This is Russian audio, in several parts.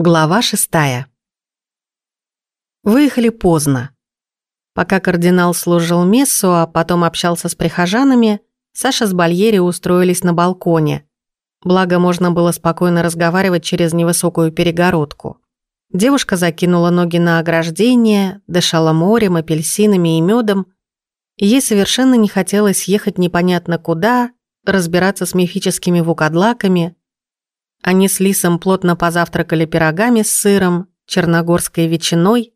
Глава шестая. Выехали поздно. Пока кардинал служил мессу, а потом общался с прихожанами, Саша с Бальери устроились на балконе. Благо, можно было спокойно разговаривать через невысокую перегородку. Девушка закинула ноги на ограждение, дышала морем, апельсинами и медом. ей совершенно не хотелось ехать непонятно куда, разбираться с мифическими вукадлаками, они с Лисом плотно позавтракали пирогами с сыром, черногорской ветчиной,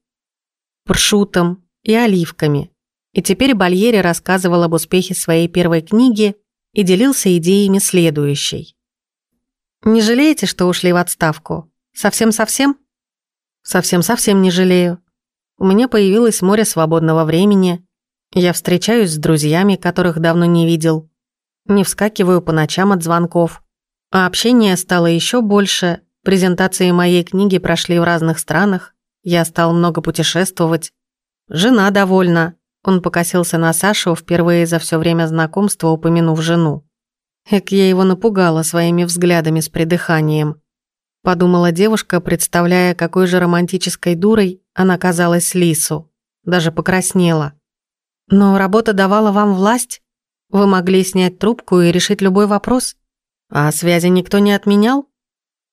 пршутом и оливками. И теперь Бальери рассказывал об успехе своей первой книги и делился идеями следующей. «Не жалеете, что ушли в отставку? Совсем-совсем?» «Совсем-совсем не жалею. У меня появилось море свободного времени. Я встречаюсь с друзьями, которых давно не видел. Не вскакиваю по ночам от звонков. А общение стало еще больше, презентации моей книги прошли в разных странах, я стал много путешествовать. Жена довольна. Он покосился на Сашу, впервые за все время знакомства упомянув жену. Эк, я его напугала своими взглядами с придыханием. Подумала девушка, представляя, какой же романтической дурой она казалась Лису. Даже покраснела. Но работа давала вам власть? Вы могли снять трубку и решить любой вопрос? А связи никто не отменял?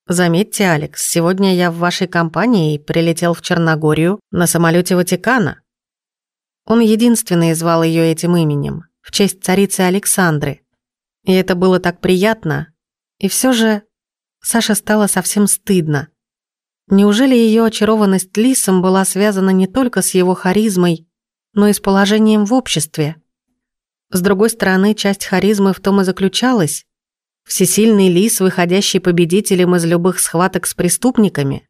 Заметьте, Алекс, сегодня я в вашей компании и прилетел в Черногорию на самолете Ватикана. Он единственный звал ее этим именем, в честь царицы Александры. И это было так приятно. И все же Саше стало совсем стыдно. Неужели ее очарованность Лисом была связана не только с его харизмой, но и с положением в обществе? С другой стороны, часть харизмы в том и заключалась, Всесильный лис, выходящий победителем из любых схваток с преступниками?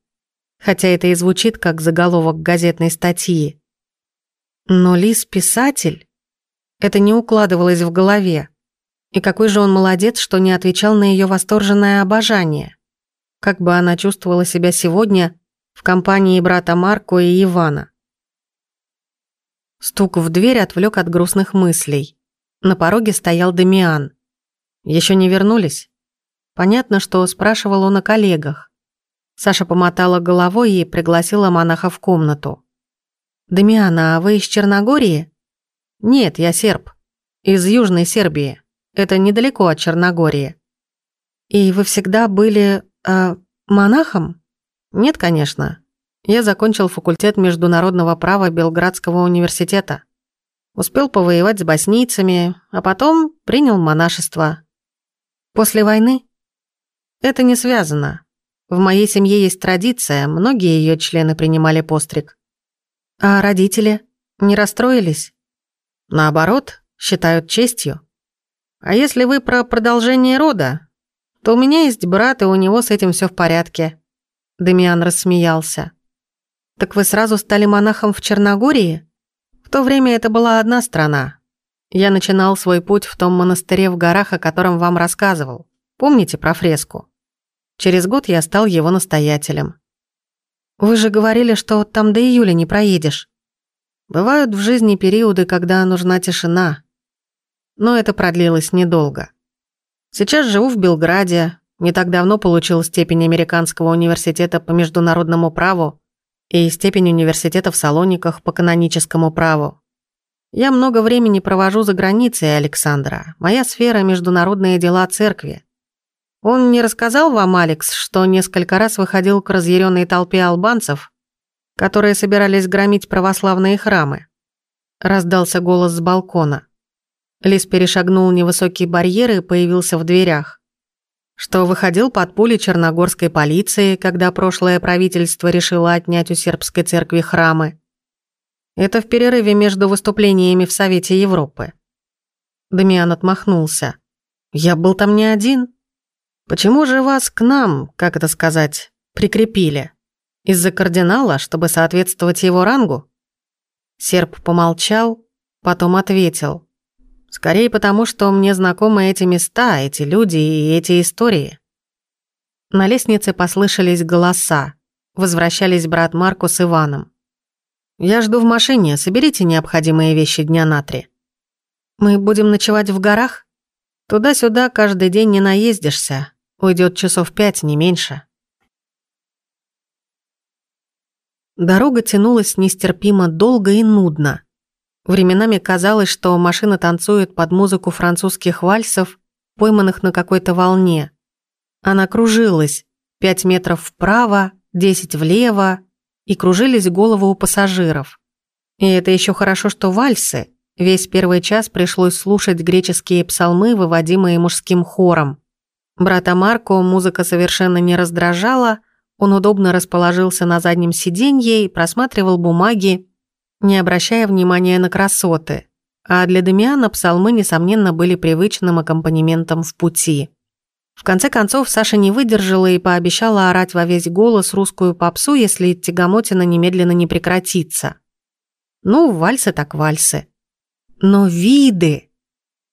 Хотя это и звучит как заголовок газетной статьи. Но лис-писатель? Это не укладывалось в голове. И какой же он молодец, что не отвечал на ее восторженное обожание. Как бы она чувствовала себя сегодня в компании брата Марко и Ивана. Стук в дверь отвлек от грустных мыслей. На пороге стоял Дамиан. Еще не вернулись? Понятно, что спрашивал он о коллегах. Саша помотала головой и пригласила монаха в комнату. «Дамиана, а вы из Черногории?» «Нет, я серб. Из Южной Сербии. Это недалеко от Черногории». «И вы всегда были... Э, монахом?» «Нет, конечно. Я закончил факультет международного права Белградского университета. Успел повоевать с боснийцами, а потом принял монашество. После войны? Это не связано. В моей семье есть традиция, многие ее члены принимали постриг. А родители не расстроились? Наоборот, считают честью. А если вы про продолжение рода, то у меня есть брат, и у него с этим все в порядке. Демиан рассмеялся. Так вы сразу стали монахом в Черногории? В то время это была одна страна, я начинал свой путь в том монастыре в горах, о котором вам рассказывал. Помните про фреску? Через год я стал его настоятелем. Вы же говорили, что там до июля не проедешь. Бывают в жизни периоды, когда нужна тишина. Но это продлилось недолго. Сейчас живу в Белграде, не так давно получил степень Американского университета по международному праву и степень университета в Салониках по каноническому праву. Я много времени провожу за границей Александра. Моя сфера – международные дела церкви. Он не рассказал вам, Алекс, что несколько раз выходил к разъяренной толпе албанцев, которые собирались громить православные храмы? Раздался голос с балкона. Лис перешагнул невысокие барьеры и появился в дверях. Что выходил под пули черногорской полиции, когда прошлое правительство решило отнять у сербской церкви храмы это в перерыве между выступлениями в Совете Европы. Дамиан отмахнулся. Я был там не один. Почему же вас к нам, как это сказать, прикрепили? Из-за кардинала, чтобы соответствовать его рангу? Серб помолчал, потом ответил. Скорее потому, что мне знакомы эти места, эти люди и эти истории. На лестнице послышались голоса. Возвращались брат Марко с Иваном. «Я жду в машине, соберите необходимые вещи дня на три». «Мы будем ночевать в горах?» «Туда-сюда каждый день не наездишься. Уйдет часов пять, не меньше». Дорога тянулась нестерпимо долго и нудно. Временами казалось, что машина танцует под музыку французских вальсов, пойманных на какой-то волне. Она кружилась, пять метров вправо, десять влево, и кружились головы у пассажиров. И это еще хорошо, что вальсы. Весь первый час пришлось слушать греческие псалмы, выводимые мужским хором. Брата Марко музыка совершенно не раздражала, он удобно расположился на заднем сиденье и просматривал бумаги, не обращая внимания на красоты. А для Дамиана псалмы, несомненно, были привычным аккомпанементом в пути. В конце концов, Саша не выдержала и пообещала орать во весь голос русскую попсу, если тягомотина немедленно не прекратится. Ну, вальсы так вальсы. Но виды!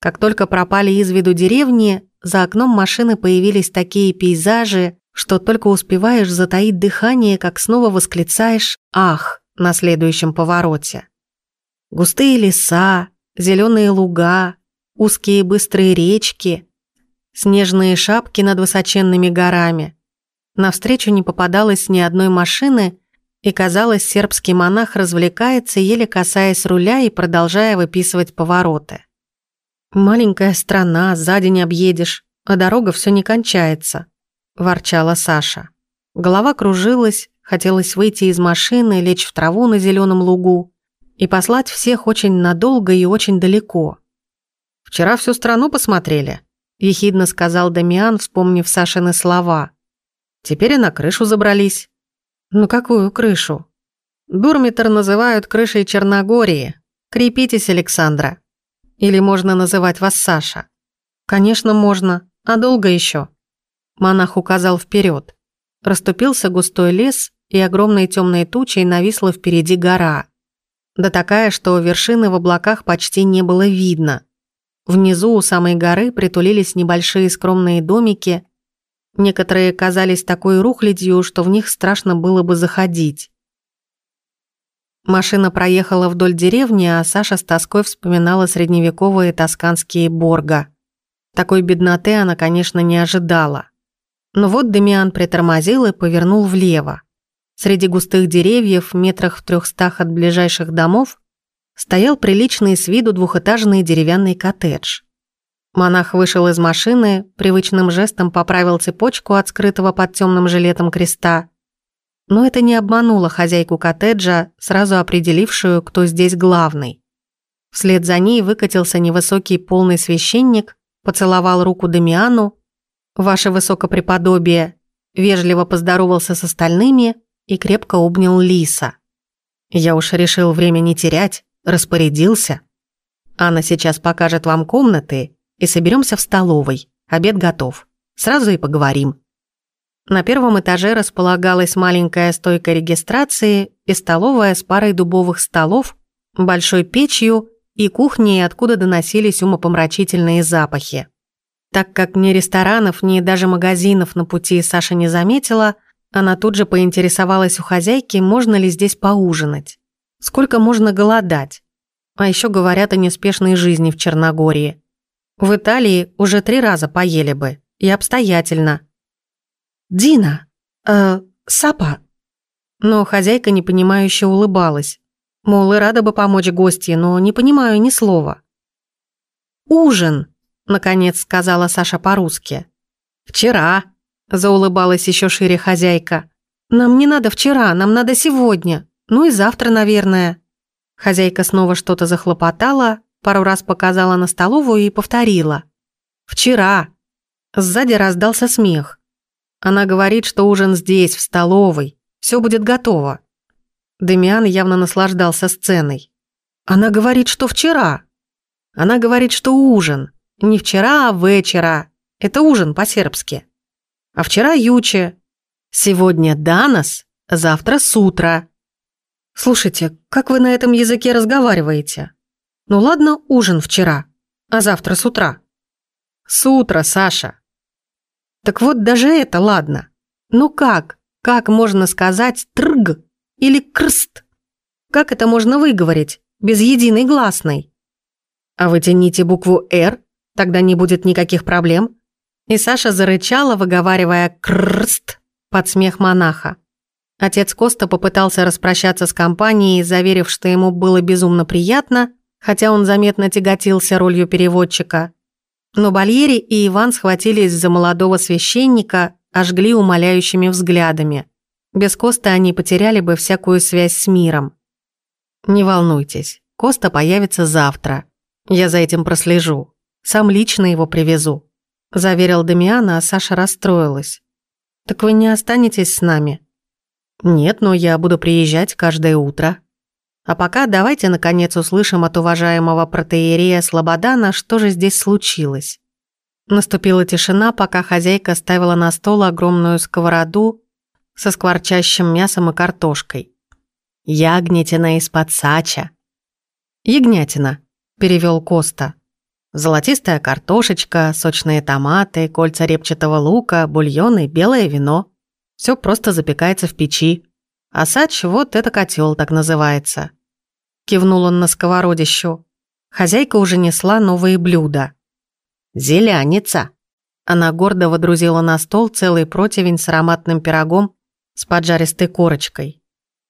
Как только пропали из виду деревни, за окном машины появились такие пейзажи, что только успеваешь затаить дыхание, как снова восклицаешь «Ах!» на следующем повороте. Густые леса, зеленые луга, узкие быстрые речки, снежные шапки над высоченными горами. Навстречу не попадалось ни одной машины, и, казалось, сербский монах развлекается, еле касаясь руля и продолжая выписывать повороты. «Маленькая страна, сзади не объедешь, а дорога все не кончается», – ворчала Саша. Голова кружилась, хотелось выйти из машины, лечь в траву на зеленом лугу и послать всех очень надолго и очень далеко. «Вчера всю страну посмотрели», – ехидно сказал Дамиан, вспомнив Сашины слова. «Теперь и на крышу забрались». «Ну какую крышу?» «Дурмитр называют крышей Черногории. Крепитесь, Александра. Или можно называть вас Саша?» «Конечно, можно. А долго еще? Монах указал вперед. Раступился густой лес, и огромной темной тучей нависла впереди гора. Да такая, что вершины в облаках почти не было видно. Внизу у самой горы притулились небольшие скромные домики. Некоторые казались такой рухлядью, что в них страшно было бы заходить. Машина проехала вдоль деревни, а Саша с тоской вспоминала средневековые тосканские борга. Такой бедноты она, конечно, не ожидала. Но вот Демиан притормозил и повернул влево. Среди густых деревьев, метрах в трехстах от ближайших домов, стоял приличный с виду двухэтажный деревянный коттедж. Монах вышел из машины, привычным жестом поправил цепочку от скрытого под темным жилетом креста. Но это не обмануло хозяйку коттеджа, сразу определившую, кто здесь главный. Вслед за ней выкатился невысокий полный священник, поцеловал руку Дамиану, «Ваше высокопреподобие», вежливо поздоровался с остальными и крепко обнял Лиса. «Я уж решил время не терять, распорядился. Анна сейчас покажет вам комнаты и соберемся в столовой. Обед готов. Сразу и поговорим». На первом этаже располагалась маленькая стойка регистрации и столовая с парой дубовых столов, большой печью и кухней, откуда доносились умопомрачительные запахи. Так как ни ресторанов, ни даже магазинов на пути Саша не заметила, она тут же поинтересовалась у хозяйки, можно ли здесь поужинать. Сколько можно голодать? А еще говорят о неспешной жизни в Черногории. В Италии уже три раза поели бы. И обстоятельно. «Дина! Э, Сапа!» Но хозяйка непонимающе улыбалась. Мол, и рада бы помочь гостье, но не понимаю ни слова. «Ужин!» наконец сказала Саша по-русски. «Вчера», – заулыбалась еще шире хозяйка. «Нам не надо вчера, нам надо сегодня. Ну и завтра, наверное». Хозяйка снова что-то захлопотала, пару раз показала на столовую и повторила. «Вчера». Сзади раздался смех. Она говорит, что ужин здесь, в столовой. Все будет готово. Демиан явно наслаждался сценой. Она говорит, что вчера. Она говорит, что ужин. Не вчера, а вечера. Это ужин по-сербски. А вчера юче. Сегодня данас, завтра сутра. Слушайте, как вы на этом языке разговариваете? Ну ладно, ужин вчера, а завтра с утра. С утра, Саша. Так вот даже это ладно. Ну как? Как можно сказать трг или крст? Как это можно выговорить без единой гласной? А вытяните букву «р» Тогда не будет никаких проблем». И Саша зарычала, выговаривая «крст» под смех монаха. Отец Коста попытался распрощаться с компанией, заверив, что ему было безумно приятно, хотя он заметно тяготился ролью переводчика. Но Бальери и Иван схватились за молодого священника, ожгли умоляющими взглядами. Без Коста они потеряли бы всякую связь с миром. «Не волнуйтесь, Коста появится завтра. Я за этим прослежу. Сам лично его привезу», – заверил Дамиана, а Саша расстроилась. «Так вы не останетесь с нами?» «Нет, но я буду приезжать каждое утро». А пока давайте, наконец, услышим от уважаемого протеерея Слободана, что же здесь случилось. Наступила тишина, пока хозяйка ставила на стол огромную сковороду со скворчащим мясом и картошкой. «Ягнятина из-под сача». «Ягнятина», – перевел Коста. «Золотистая картошечка, сочные томаты, кольца репчатого лука, бульон и белое вино. Все просто запекается в печи. А сач – вот это котел так называется». Кивнул он на сковородищу. Хозяйка уже несла новые блюда. «Зеляница!» Она гордо водрузила на стол целый противень с ароматным пирогом с поджаристой корочкой.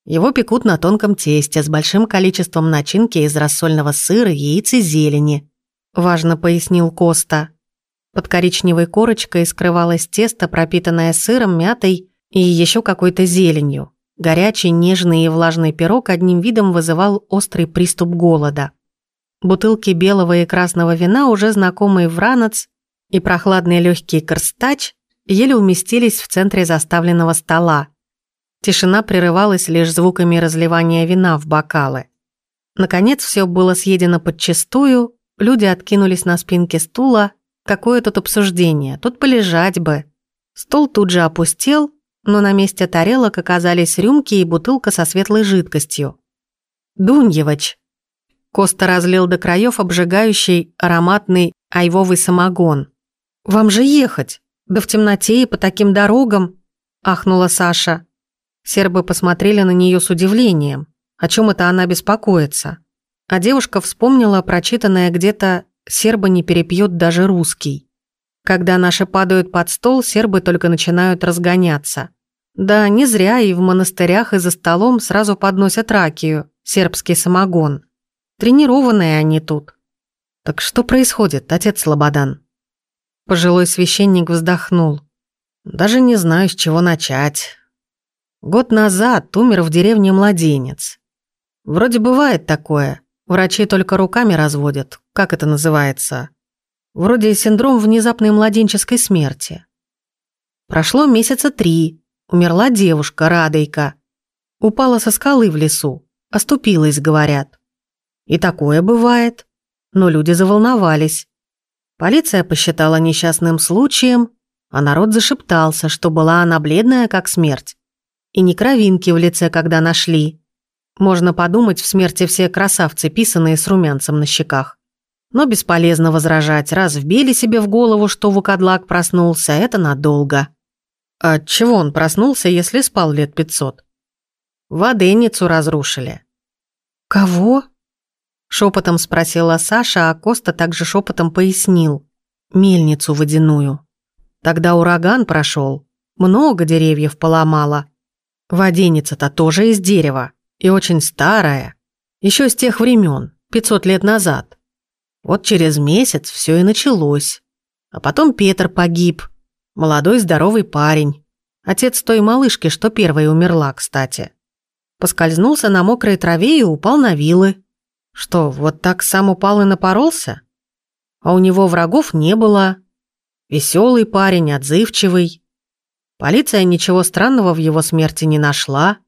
Его пекут на тонком тесте с большим количеством начинки из рассольного сыра, яиц и зелени. Важно пояснил Коста. Под коричневой корочкой скрывалось тесто, пропитанное сыром, мятой и еще какой-то зеленью. Горячий, нежный и влажный пирог одним видом вызывал острый приступ голода. Бутылки белого и красного вина, уже знакомый вранец и прохладный легкий корстач еле уместились в центре заставленного стола. Тишина прерывалась лишь звуками разливания вина в бокалы. Наконец все было съедено подчистую, люди откинулись на спинки стула. Какое тут обсуждение, тут полежать бы. Стол тут же опустел, но на месте тарелок оказались рюмки и бутылка со светлой жидкостью. «Дуньевич!» Коста разлил до краев обжигающий ароматный айвовый самогон. «Вам же ехать! Да в темноте и по таким дорогам!» – ахнула Саша. Сербы посмотрели на нее с удивлением. О чем это она беспокоится? А девушка вспомнила прочитанное где-то «серба не перепьет даже русский». Когда наши падают под стол, сербы только начинают разгоняться. Да, не зря и в монастырях, и за столом сразу подносят ракию, сербский самогон. Тренированные они тут. Так что происходит, отец Слободан? Пожилой священник вздохнул. Даже не знаю, с чего начать. Год назад умер в деревне младенец. Вроде бывает такое. Врачи только руками разводят. Как это называется? Вроде синдром внезапной младенческой смерти. Прошло месяца три. Умерла девушка, Радойка. Упала со скалы в лесу. Оступилась, говорят. И такое бывает. Но люди заволновались. Полиция посчитала несчастным случаем, а народ зашептался, что была она бледная, как смерть и не кровинки в лице, когда нашли. Можно подумать, в смерти все красавцы, писанные с румянцем на щеках. Но бесполезно возражать, раз вбили себе в голову, что Вукадлак проснулся, это надолго. А чего он проснулся, если спал лет пятьсот? Воденницу разрушили. «Кого?» Шепотом спросила Саша, а Коста также шепотом пояснил. «Мельницу водяную. Тогда ураган прошел, много деревьев поломало, Воденица-то тоже из дерева и очень старая. Еще с тех времен, 500 лет назад. Вот через месяц все и началось. А потом Петр погиб. Молодой здоровый парень. Отец той малышки, что первой умерла, кстати. Поскользнулся на мокрой траве и упал на вилы. Что, вот так сам упал и напоролся? А у него врагов не было. Веселый парень, отзывчивый. Полиция ничего странного в его смерти не нашла.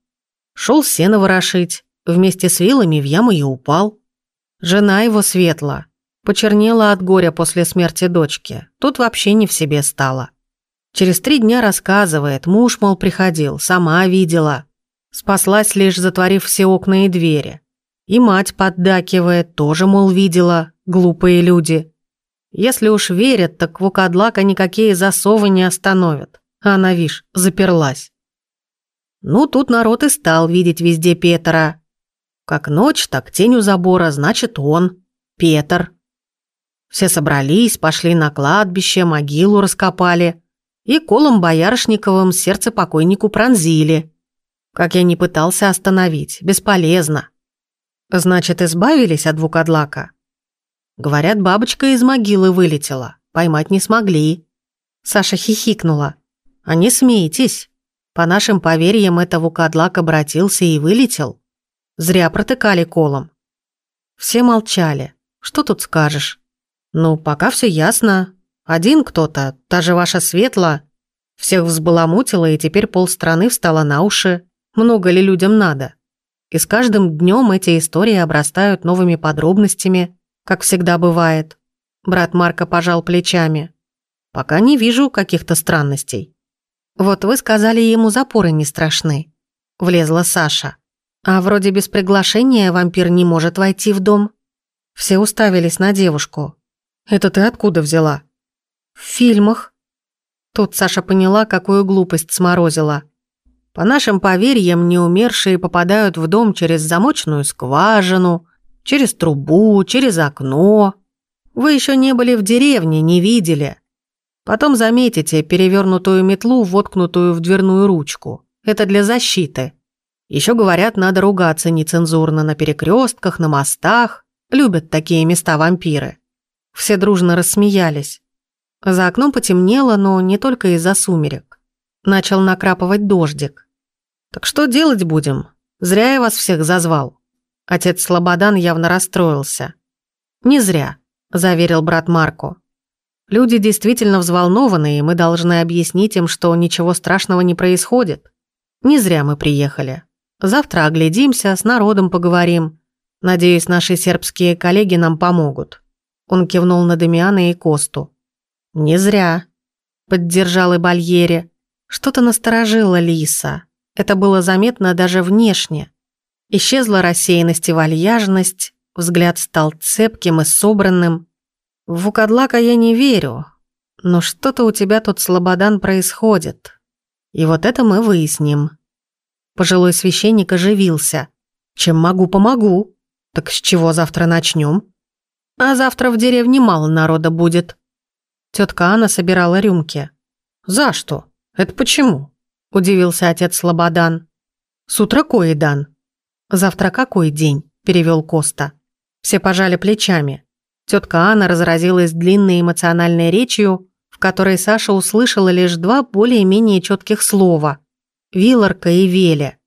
Шел сено ворошить, вместе с вилами в яму и упал. Жена его светла, почернела от горя после смерти дочки. Тут вообще не в себе стала. Через три дня рассказывает, муж, мол, приходил, сама видела. Спаслась лишь затворив все окна и двери. И мать поддакивает, тоже, мол, видела, глупые люди. Если уж верят, так Вукадлака никакие засовы не остановят а она, вишь, заперлась. Ну, тут народ и стал видеть везде Петра. Как ночь, так тень у забора, значит он, Петр. Все собрались, пошли на кладбище, могилу раскопали и колом Боярышниковым сердце покойнику пронзили. Как я не пытался остановить, бесполезно. Значит, избавились от двукадлака? Говорят, бабочка из могилы вылетела. Поймать не смогли. Саша хихикнула. А не смейтесь. По нашим поверьям, это вукадлак обратился и вылетел. Зря протыкали колом. Все молчали. Что тут скажешь? Ну, пока все ясно. Один кто-то, та же ваша Светла, всех взбаламутила, и теперь полстраны встала на уши. Много ли людям надо? И с каждым днем эти истории обрастают новыми подробностями, как всегда бывает. Брат Марка пожал плечами. Пока не вижу каких-то странностей. Вот вы сказали, ему запоры не страшны. Влезла Саша. А вроде без приглашения вампир не может войти в дом. Все уставились на девушку. Это ты откуда взяла? В фильмах. Тут Саша поняла, какую глупость сморозила. По нашим поверьям, неумершие попадают в дом через замочную скважину, через трубу, через окно. Вы еще не были в деревне, не видели. Потом заметите перевернутую метлу, воткнутую в дверную ручку. Это для защиты. Еще говорят, надо ругаться нецензурно на перекрестках, на мостах. Любят такие места вампиры. Все дружно рассмеялись. За окном потемнело, но не только из-за сумерек. Начал накрапывать дождик. «Так что делать будем? Зря я вас всех зазвал». Отец Слободан явно расстроился. «Не зря», – заверил брат Марко. Люди действительно взволнованы, и мы должны объяснить им, что ничего страшного не происходит. Не зря мы приехали. Завтра оглядимся, с народом поговорим. Надеюсь, наши сербские коллеги нам помогут». Он кивнул на Дамиана и Косту. «Не зря», — поддержал и Бальери. Что-то насторожило Лиса. Это было заметно даже внешне. Исчезла рассеянность и вальяжность, взгляд стал цепким и собранным. В Вукадлака я не верю, но что-то у тебя тут, Слободан, происходит. И вот это мы выясним. Пожилой священник оживился. Чем могу, помогу. Так с чего завтра начнем? А завтра в деревне мало народа будет. Тетка Анна собирала рюмки. За что? Это почему? Удивился отец Слободан. С утра кое дан. Завтра какой день? Перевел Коста. Все пожали плечами. Тетка Анна разразилась длинной эмоциональной речью, в которой Саша услышала лишь два более-менее четких слова – «Виларка» и «Веля».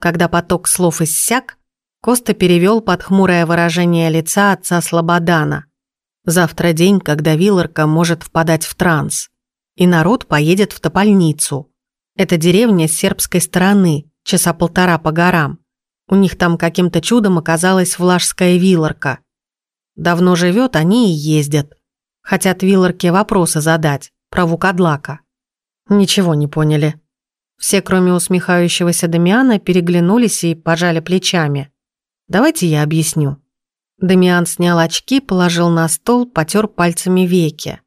Когда поток слов иссяк, Коста перевел под хмурое выражение лица отца Слободана. «Завтра день, когда Виларка может впадать в транс, и народ поедет в Топольницу. Это деревня с сербской стороны, часа полтора по горам. У них там каким-то чудом оказалась влажская Виларка – Давно живет, они и ездят. Хотят Вилларке вопросы задать про Вукадлака. Ничего не поняли. Все, кроме усмехающегося Дамиана, переглянулись и пожали плечами. Давайте я объясню. Дамиан снял очки, положил на стол, потер пальцами веки.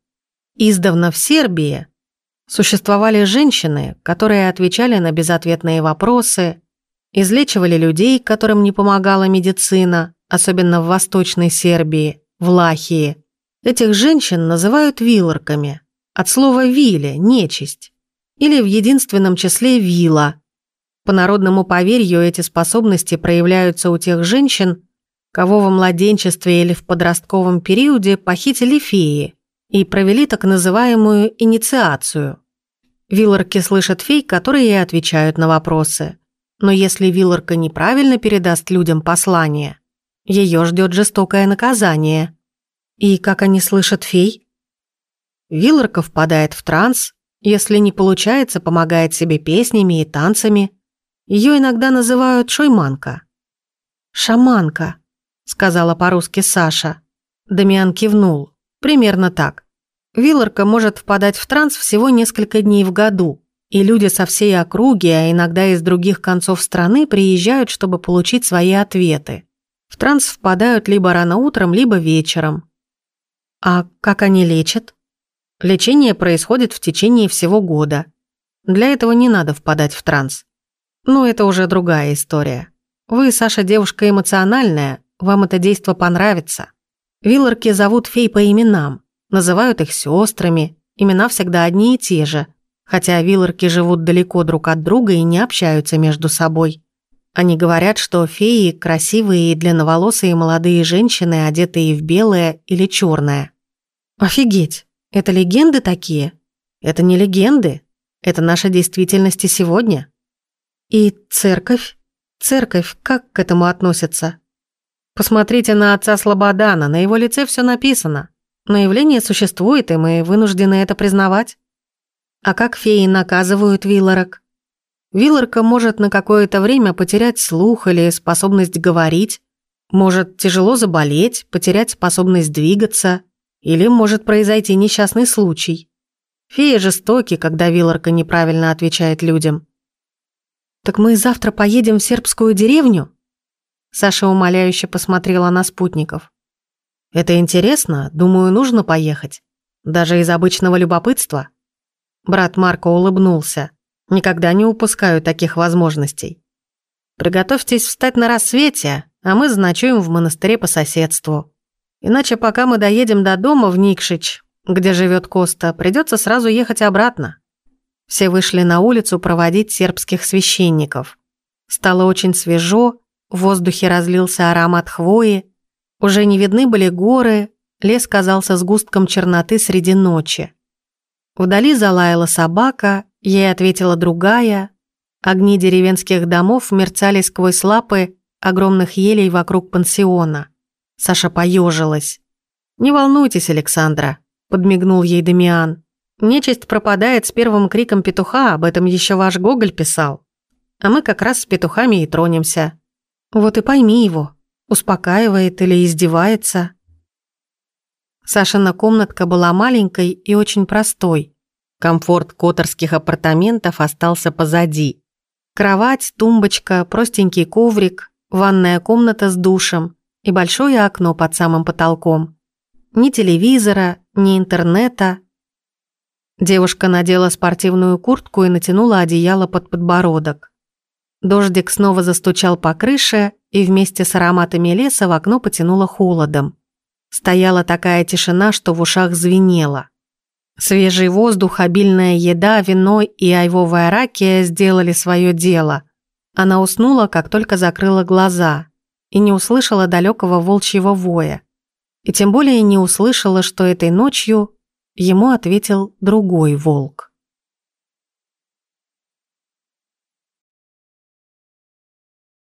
Издавна в Сербии существовали женщины, которые отвечали на безответные вопросы, излечивали людей, которым не помогала медицина, особенно в Восточной Сербии, в Лахии. Этих женщин называют виларками, от слова «виле» – нечисть, или в единственном числе «вила». По народному поверью эти способности проявляются у тех женщин, кого во младенчестве или в подростковом периоде похитили феи и провели так называемую инициацию. Виларки слышат фей, которые и отвечают на вопросы. Но если Виларка неправильно передаст людям послание – ее ждет жестокое наказание. И как они слышат фей? Вилларка впадает в транс, если не получается, помогает себе песнями и танцами. Ее иногда называют шойманка. «Шаманка», — сказала по-русски Саша. Дамиан кивнул. Примерно так. Вилларка может впадать в транс всего несколько дней в году, и люди со всей округи, а иногда из других концов страны приезжают, чтобы получить свои ответы. В транс впадают либо рано утром, либо вечером. А как они лечат? Лечение происходит в течение всего года. Для этого не надо впадать в транс. Но это уже другая история. Вы, Саша, девушка эмоциональная, вам это действо понравится. Вилларки зовут фей по именам, называют их сестрами, имена всегда одни и те же. Хотя вилларки живут далеко друг от друга и не общаются между собой. Они говорят, что феи – красивые и длинноволосые молодые женщины, одетые в белое или черное. Офигеть, это легенды такие? Это не легенды, это наша действительность и сегодня. И церковь? Церковь как к этому относится? Посмотрите на отца Слободана, на его лице все написано. Но явление существует, и мы вынуждены это признавать. А как феи наказывают Вилларок? Вилларка может на какое-то время потерять слух или способность говорить, может тяжело заболеть, потерять способность двигаться, или может произойти несчастный случай. Феи жестоки, когда Вилларка неправильно отвечает людям. «Так мы завтра поедем в сербскую деревню?» Саша умоляюще посмотрела на спутников. «Это интересно, думаю, нужно поехать. Даже из обычного любопытства». Брат Марко улыбнулся. Никогда не упускаю таких возможностей. Приготовьтесь встать на рассвете, а мы заночуем в монастыре по соседству. Иначе пока мы доедем до дома в Никшич, где живет Коста, придется сразу ехать обратно. Все вышли на улицу проводить сербских священников. Стало очень свежо, в воздухе разлился аромат хвои, уже не видны были горы, лес казался сгустком черноты среди ночи. Вдали залаяла собака, Ей ответила другая. Огни деревенских домов мерцали сквозь лапы огромных елей вокруг пансиона. Саша поежилась. «Не волнуйтесь, Александра», — подмигнул ей Дамиан. «Нечисть пропадает с первым криком петуха, об этом еще ваш Гоголь писал. А мы как раз с петухами и тронемся. Вот и пойми его, успокаивает или издевается». Сашина комнатка была маленькой и очень простой. Комфорт которских апартаментов остался позади. Кровать, тумбочка, простенький коврик, ванная комната с душем и большое окно под самым потолком. Ни телевизора, ни интернета. Девушка надела спортивную куртку и натянула одеяло под подбородок. Дождик снова застучал по крыше, и вместе с ароматами леса в окно потянуло холодом. Стояла такая тишина, что в ушах звенело. Свежий воздух, обильная еда, вино и айвовая ракия сделали свое дело. Она уснула, как только закрыла глаза, и не услышала далекого волчьего воя. И тем более не услышала, что этой ночью ему ответил другой волк.